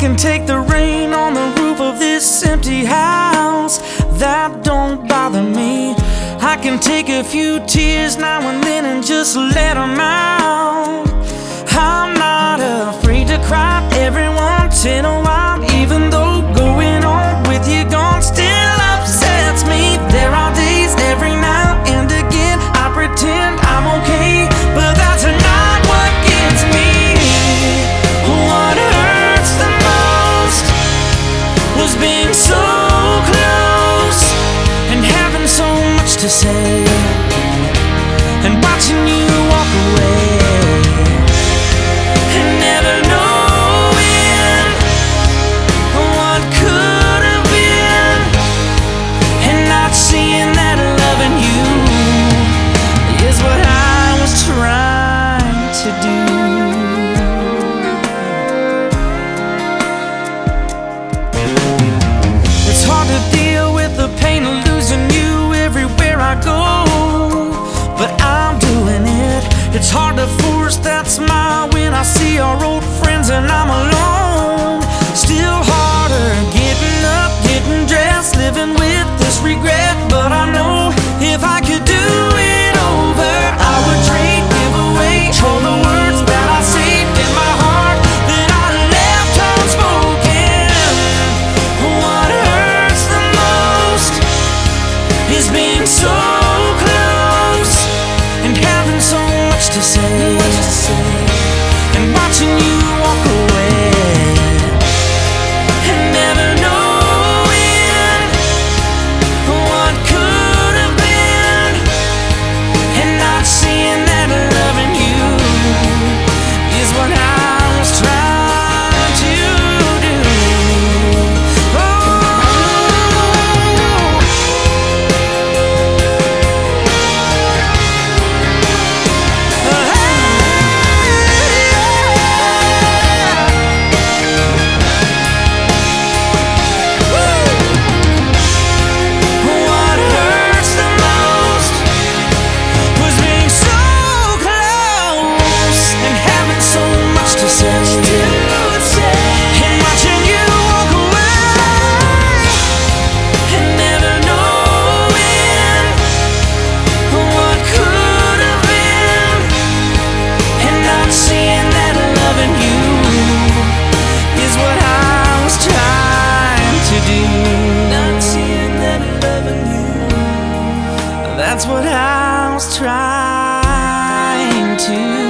can take the rain on the roof of this empty house. That don't bother me. I can take a few tears now and then and just let them out. And watching you walk away I see our old friends and I'm alone. Still harder getting up, getting dressed, living with this regret. But I know if I could do it over, I would trade, give away all the words that I saved in my heart that I left unspoken. What hurts the most is being so close and having so much to say, That's what I was trying to